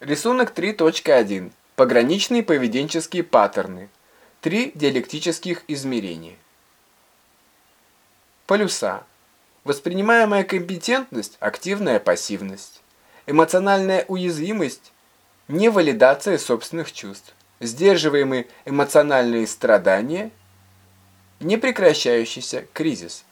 Рисунок 3.1. Пограничные поведенческие паттерны. Три диалектических измерения. Полюса. Воспринимаемая компетентность – активная пассивность. Эмоциональная уязвимость – невалидация собственных чувств. Сдерживаемые эмоциональные страдания – непрекращающийся кризис.